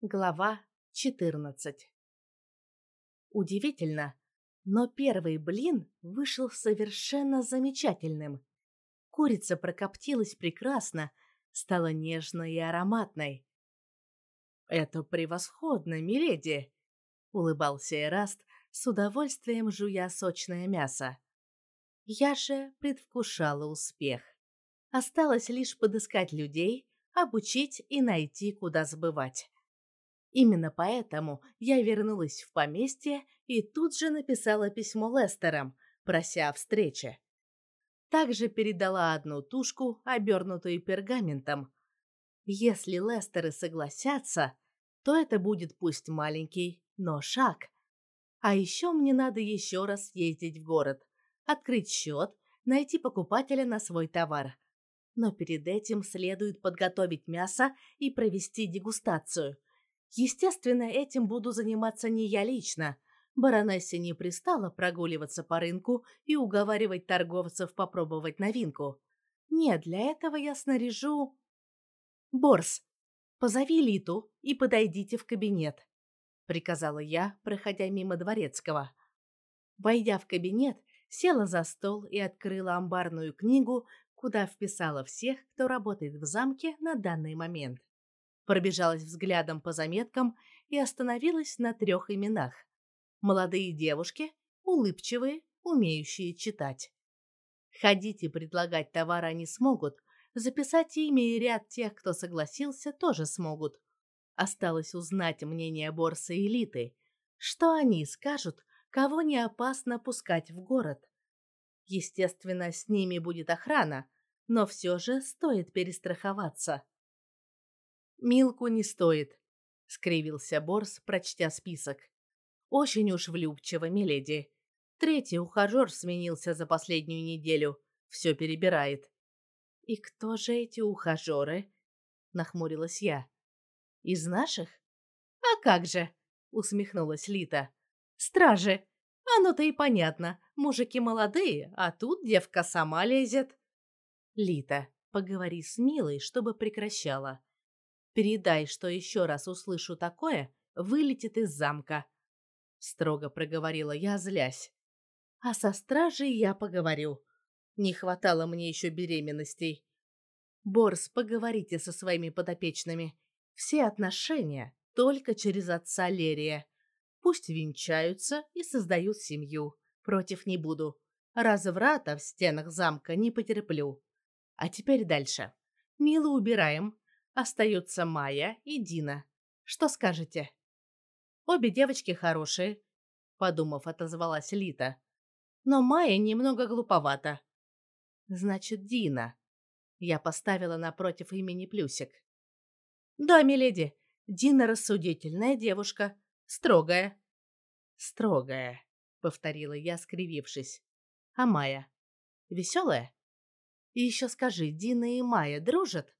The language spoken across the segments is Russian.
Глава 14 Удивительно, но первый блин вышел совершенно замечательным. Курица прокоптилась прекрасно, стала нежной и ароматной. «Это превосходно, миледи!» — улыбался Эраст, с удовольствием жуя сочное мясо. Я же предвкушала успех. Осталось лишь подыскать людей, обучить и найти, куда забывать. Именно поэтому я вернулась в поместье и тут же написала письмо Лестерам, прося о встрече. Также передала одну тушку, обернутую пергаментом. Если Лестеры согласятся, то это будет пусть маленький, но шаг. А еще мне надо еще раз съездить в город, открыть счет, найти покупателя на свой товар. Но перед этим следует подготовить мясо и провести дегустацию – Естественно, этим буду заниматься не я лично. Баронессе не пристало прогуливаться по рынку и уговаривать торговцев попробовать новинку. Нет, для этого я снаряжу... Борс, позови Литу и подойдите в кабинет, приказала я, проходя мимо дворецкого. Войдя в кабинет, села за стол и открыла амбарную книгу, куда вписала всех, кто работает в замке на данный момент пробежалась взглядом по заметкам и остановилась на трех именах. Молодые девушки, улыбчивые, умеющие читать. Ходить и предлагать товар они смогут, записать имя и ряд тех, кто согласился, тоже смогут. Осталось узнать мнение борса элиты. Что они скажут, кого не опасно пускать в город? Естественно, с ними будет охрана, но все же стоит перестраховаться. Милку не стоит, скривился Борс, прочтя список. Очень уж влюбчиво, миледи. Третий ухажер сменился за последнюю неделю, все перебирает. И кто же эти ухажеры? нахмурилась я. Из наших? А как же? усмехнулась Лита. Стражи. Оно-то и понятно. Мужики молодые, а тут девка сама лезет. Лита, поговори с Милой, чтобы прекращала. Передай, что еще раз услышу такое, вылетит из замка. Строго проговорила я, злясь. А со стражей я поговорю. Не хватало мне еще беременностей. Борс, поговорите со своими подопечными. Все отношения только через отца Лерия. Пусть венчаются и создают семью. Против не буду. Разврата в стенах замка не потерплю. А теперь дальше. Мило убираем. Остаются Майя и Дина. Что скажете? Обе девочки хорошие, подумав, отозвалась Лита. Но Майя немного глуповата. Значит, Дина. Я поставила напротив имени плюсик. Да, миледи, Дина рассудительная девушка, строгая. Строгая, повторила я, скривившись. А Майя? Веселая? И еще скажи, Дина и Майя дружат?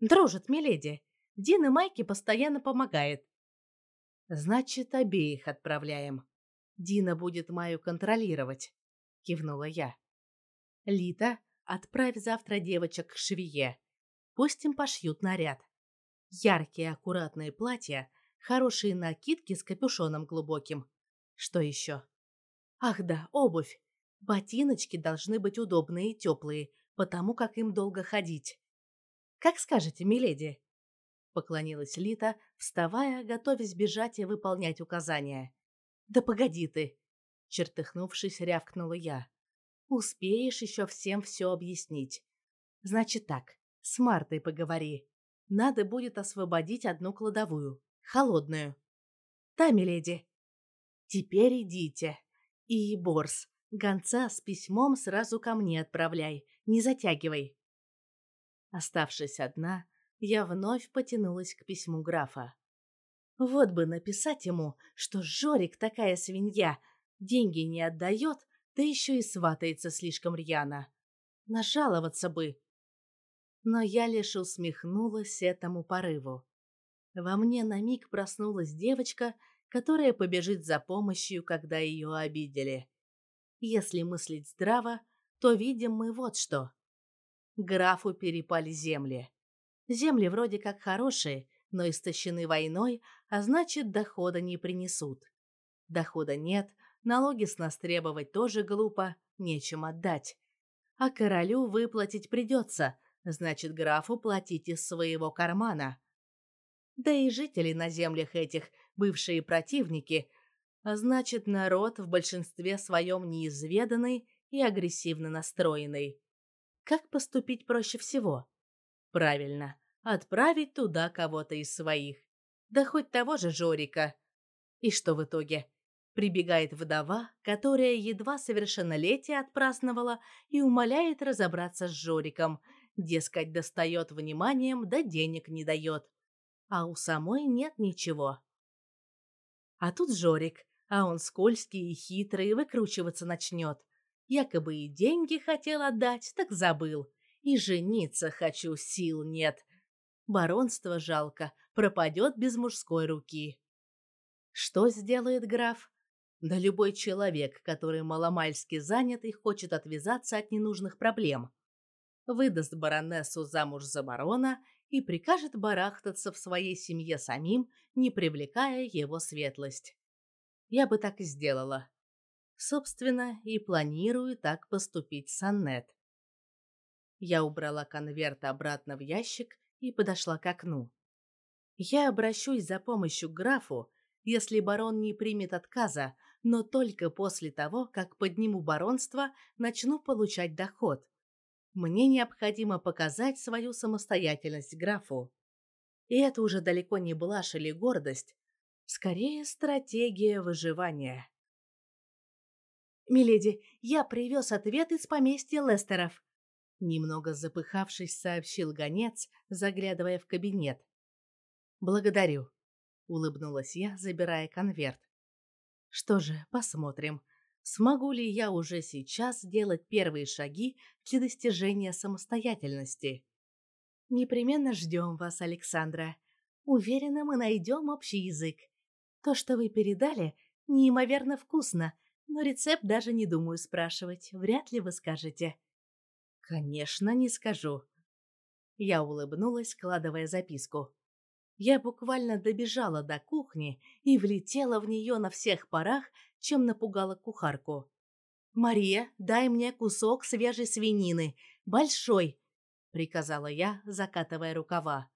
Дружит, миледи. Дин и Майки постоянно помогает. Значит, обеих отправляем. Дина будет Майю контролировать, кивнула я. Лита, отправь завтра девочек к швее. Пусть им пошьют наряд. Яркие аккуратные платья, хорошие накидки с капюшоном глубоким. Что еще? Ах да, обувь. Ботиночки должны быть удобные и теплые, потому как им долго ходить. Как скажете, миледи, поклонилась Лита, вставая, готовясь бежать и выполнять указания. Да погоди ты, чертыхнувшись, рявкнула я. Успеешь еще всем все объяснить. Значит так, с Мартой поговори. Надо будет освободить одну кладовую, холодную. Да, миледи. Теперь идите. И, Борс, гонца с письмом сразу ко мне отправляй, не затягивай. Оставшись одна, я вновь потянулась к письму графа. Вот бы написать ему, что Жорик такая свинья, деньги не отдает, да еще и сватается слишком рьяно. Нажаловаться бы. Но я лишь усмехнулась этому порыву. Во мне на миг проснулась девочка, которая побежит за помощью, когда ее обидели. Если мыслить здраво, то видим мы вот что. Графу перепали земли. Земли вроде как хорошие, но истощены войной, а значит, дохода не принесут. Дохода нет, налоги с нас требовать тоже глупо, нечем отдать. А королю выплатить придется, значит, графу платить из своего кармана. Да и жители на землях этих, бывшие противники, а значит, народ в большинстве своем неизведанный и агрессивно настроенный. Как поступить проще всего? Правильно, отправить туда кого-то из своих. Да хоть того же Жорика. И что в итоге? Прибегает вдова, которая едва совершеннолетие отпраздновала и умоляет разобраться с Жориком. Дескать, достает вниманием, да денег не дает. А у самой нет ничего. А тут Жорик, а он скользкий и хитрый, выкручиваться начнет. Якобы и деньги хотел отдать, так забыл. И жениться хочу, сил нет. Баронство жалко, пропадет без мужской руки. Что сделает граф? Да любой человек, который маломальски занят и хочет отвязаться от ненужных проблем. Выдаст баронессу замуж за барона и прикажет барахтаться в своей семье самим, не привлекая его светлость. Я бы так и сделала. Собственно, и планирую так поступить с Аннет. Я убрала конверт обратно в ящик и подошла к окну. Я обращусь за помощью к графу, если барон не примет отказа, но только после того, как подниму баронство, начну получать доход. Мне необходимо показать свою самостоятельность графу. И это уже далеко не блажь или гордость, скорее стратегия выживания. «Миледи, я привез ответ из поместья Лестеров», немного запыхавшись, сообщил гонец, заглядывая в кабинет. «Благодарю», — улыбнулась я, забирая конверт. Что же, посмотрим, смогу ли я уже сейчас делать первые шаги для достижения самостоятельности. Непременно ждем вас, Александра. Уверена, мы найдем общий язык. То, что вы передали, неимоверно вкусно, но рецепт даже не думаю спрашивать, вряд ли вы скажете. Конечно, не скажу. Я улыбнулась, складывая записку. Я буквально добежала до кухни и влетела в нее на всех парах, чем напугала кухарку. «Мария, дай мне кусок свежей свинины, большой!» — приказала я, закатывая рукава.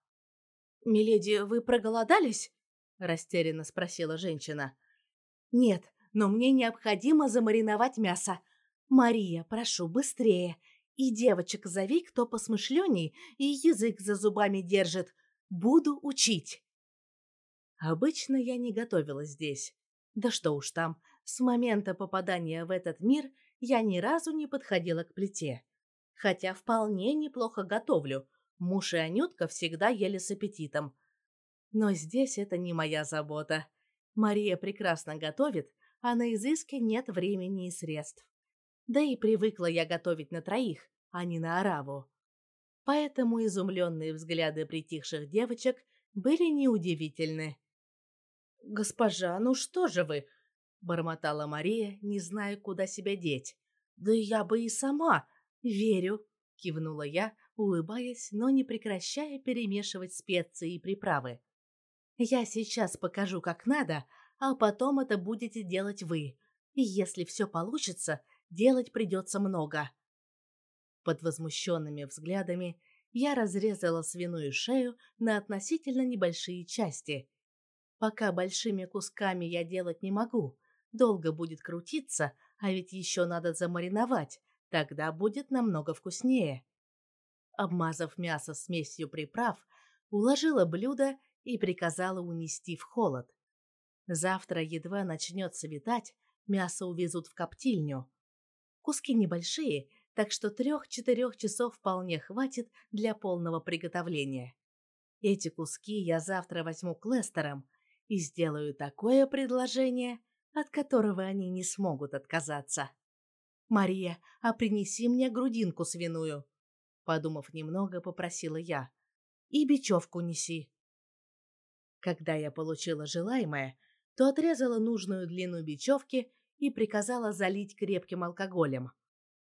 «Миледи, вы проголодались?» — растерянно спросила женщина. «Нет, но мне необходимо замариновать мясо. Мария, прошу, быстрее. И девочек зови, кто посмышленней и язык за зубами держит. Буду учить. Обычно я не готовила здесь. Да что уж там, с момента попадания в этот мир я ни разу не подходила к плите. Хотя вполне неплохо готовлю. Муж и Анютка всегда ели с аппетитом. Но здесь это не моя забота. Мария прекрасно готовит, а на изыске нет времени и средств. Да и привыкла я готовить на троих, а не на ораву поэтому изумленные взгляды притихших девочек были неудивительны. «Госпожа, ну что же вы?» — бормотала Мария, не зная, куда себя деть. «Да я бы и сама. Верю», — кивнула я, улыбаясь, но не прекращая перемешивать специи и приправы. «Я сейчас покажу, как надо, а потом это будете делать вы. И если все получится, делать придется много. Под возмущенными взглядами я разрезала свиную шею на относительно небольшие части. Пока большими кусками я делать не могу, долго будет крутиться, а ведь еще надо замариновать, тогда будет намного вкуснее. Обмазав мясо смесью приправ, уложила блюдо и приказала унести в холод. Завтра едва начнет светать, мясо увезут в коптильню. Куски небольшие, так что трех-четырех часов вполне хватит для полного приготовления. Эти куски я завтра возьму к Лестерам и сделаю такое предложение, от которого они не смогут отказаться. «Мария, а принеси мне грудинку свиную», — подумав немного, попросила я. «И бечевку неси». Когда я получила желаемое, то отрезала нужную длину бечевки и приказала залить крепким алкоголем.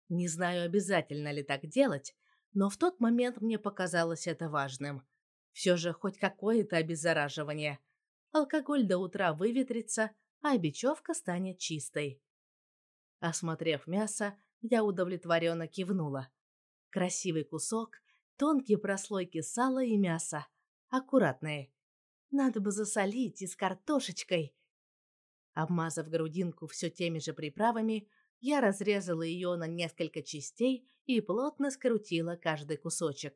Не знаю, обязательно ли так делать, но в тот момент мне показалось это важным. Все же хоть какое-то обеззараживание. Алкоголь до утра выветрится, а бечевка станет чистой. Осмотрев мясо, я удовлетворенно кивнула. Красивый кусок, тонкие прослойки сала и мяса. Аккуратные. Надо бы засолить и с картошечкой. Обмазав грудинку все теми же приправами, я разрезала ее на несколько частей и плотно скрутила каждый кусочек.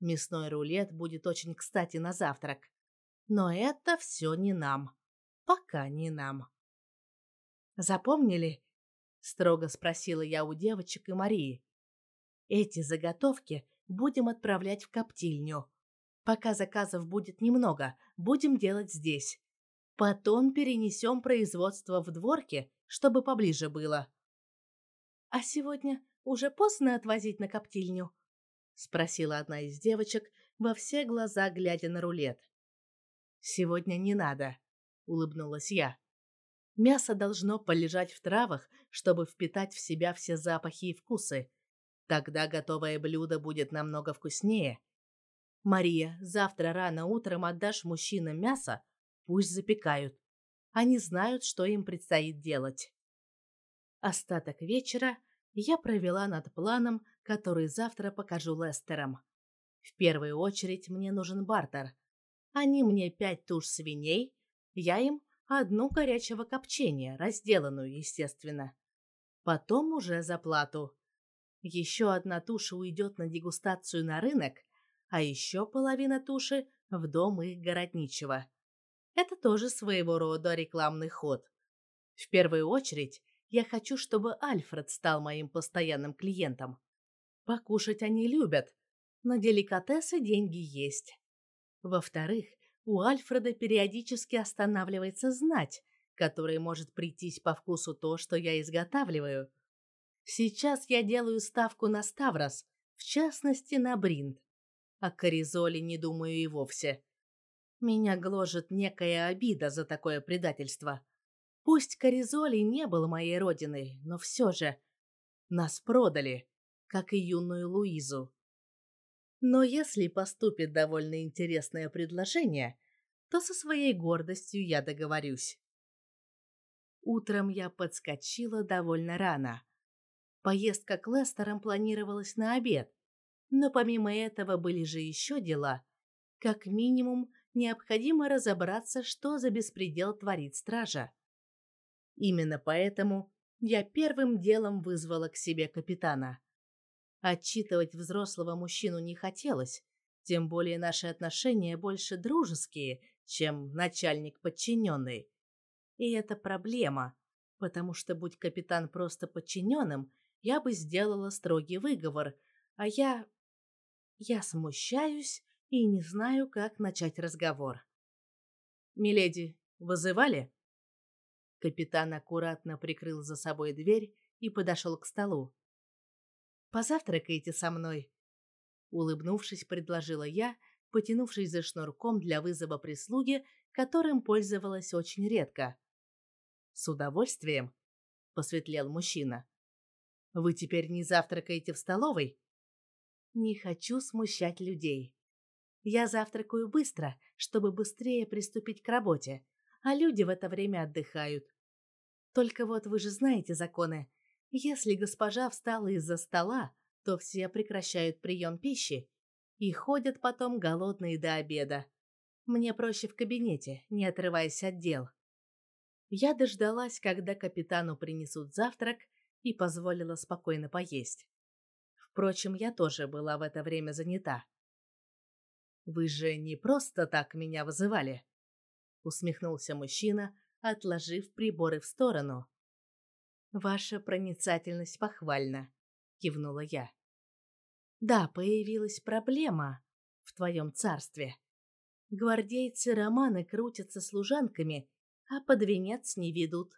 Мясной рулет будет очень кстати на завтрак. Но это все не нам. Пока не нам. Запомнили? Строго спросила я у девочек и Марии. Эти заготовки будем отправлять в коптильню. Пока заказов будет немного, будем делать здесь. Потом перенесем производство в дворке, чтобы поближе было. А сегодня уже поздно отвозить на коптильню? спросила одна из девочек, во все глаза глядя на рулет. Сегодня не надо, улыбнулась я. Мясо должно полежать в травах, чтобы впитать в себя все запахи и вкусы. Тогда готовое блюдо будет намного вкуснее. Мария, завтра рано утром отдашь мужчинам мясо, пусть запекают. Они знают, что им предстоит делать. Остаток вечера я провела над планом, который завтра покажу Лестерам. В первую очередь мне нужен бартер. Они мне пять туш свиней, я им одну горячего копчения, разделанную, естественно. Потом уже за плату. Еще одна туша уйдет на дегустацию на рынок, а еще половина туши в дом их городничего. Это тоже своего рода рекламный ход. В первую очередь, я хочу, чтобы Альфред стал моим постоянным клиентом. Покушать они любят, на деликатесы деньги есть. Во-вторых, у Альфреда периодически останавливается знать, которой может прийтись по вкусу то, что я изготавливаю. Сейчас я делаю ставку на Ставрос, в частности на Бринд. О Коризоле не думаю и вовсе. Меня гложет некая обида за такое предательство. Пусть Коризоли не был моей родиной, но все же нас продали, как и юную Луизу. Но если поступит довольно интересное предложение, то со своей гордостью я договорюсь. Утром я подскочила довольно рано. Поездка к Лестерам планировалась на обед, но помимо этого были же еще дела. Как минимум, необходимо разобраться, что за беспредел творит стража. Именно поэтому я первым делом вызвала к себе капитана. Отчитывать взрослого мужчину не хотелось, тем более наши отношения больше дружеские, чем начальник-подчиненный. И это проблема, потому что, будь капитан просто подчиненным, я бы сделала строгий выговор, а я... Я смущаюсь и не знаю, как начать разговор. «Миледи, вызывали?» Капитан аккуратно прикрыл за собой дверь и подошел к столу. Позавтракайте со мной, улыбнувшись, предложила я, потянувшись за шнурком для вызова прислуги, которым пользовалась очень редко. С удовольствием, посветлел мужчина. Вы теперь не завтракаете в столовой? Не хочу смущать людей. Я завтракаю быстро, чтобы быстрее приступить к работе, а люди в это время отдыхают. Только вот вы же знаете законы. Если госпожа встала из-за стола, то все прекращают прием пищи и ходят потом голодные до обеда. Мне проще в кабинете, не отрываясь от дел. Я дождалась, когда капитану принесут завтрак, и позволила спокойно поесть. Впрочем, я тоже была в это время занята. «Вы же не просто так меня вызывали?» усмехнулся мужчина, отложив приборы в сторону. Ваша проницательность похвальна, кивнула я. Да, появилась проблема в твоем царстве. Гвардейцы Романы крутятся служанками, а под венец не ведут.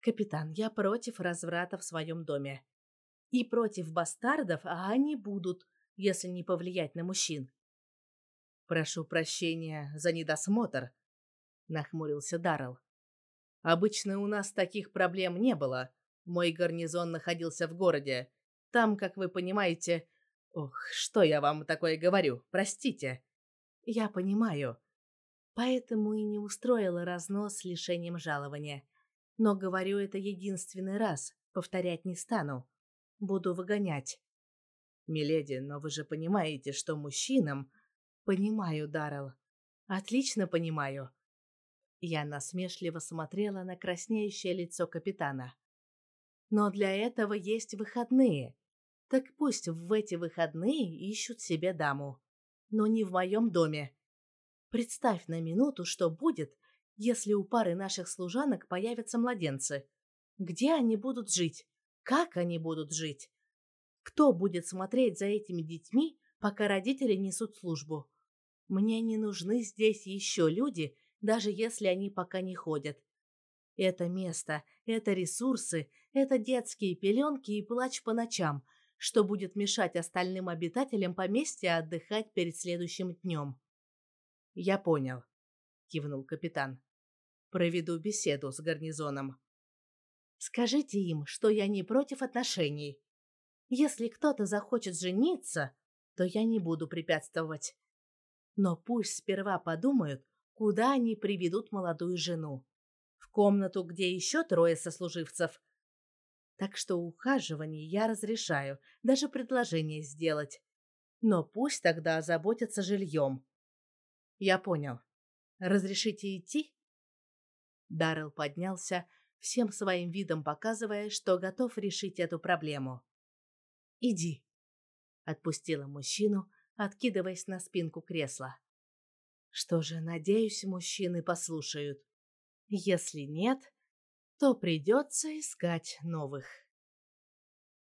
Капитан, я против разврата в своем доме. И против бастардов, а они будут, если не повлиять на мужчин. Прошу прощения за недосмотр, нахмурился Даррелл. Обычно у нас таких проблем не было. Мой гарнизон находился в городе. Там, как вы понимаете... Ох, что я вам такое говорю, простите. Я понимаю. Поэтому и не устроила разнос с лишением жалования. Но говорю это единственный раз, повторять не стану. Буду выгонять. Миледи, но вы же понимаете, что мужчинам... Понимаю, Даррелл. Отлично понимаю. Я насмешливо смотрела на краснеющее лицо капитана. Но для этого есть выходные. Так пусть в эти выходные ищут себе даму. Но не в моем доме. Представь на минуту, что будет, если у пары наших служанок появятся младенцы. Где они будут жить? Как они будут жить? Кто будет смотреть за этими детьми, пока родители несут службу? Мне не нужны здесь еще люди, даже если они пока не ходят. Это место, это ресурсы, это детские пеленки и плач по ночам, что будет мешать остальным обитателям поместья отдыхать перед следующим днем. «Я понял», — кивнул капитан. «Проведу беседу с гарнизоном». «Скажите им, что я не против отношений. Если кто-то захочет жениться, то я не буду препятствовать. Но пусть сперва подумают, куда они приведут молодую жену. В комнату, где еще трое сослуживцев. Так что ухаживание я разрешаю, даже предложение сделать. Но пусть тогда озаботятся жильем. Я понял. Разрешите идти? Даррелл поднялся, всем своим видом показывая, что готов решить эту проблему. «Иди», — отпустила мужчину, откидываясь на спинку кресла. Что же, надеюсь, мужчины послушают. Если нет, то придется искать новых.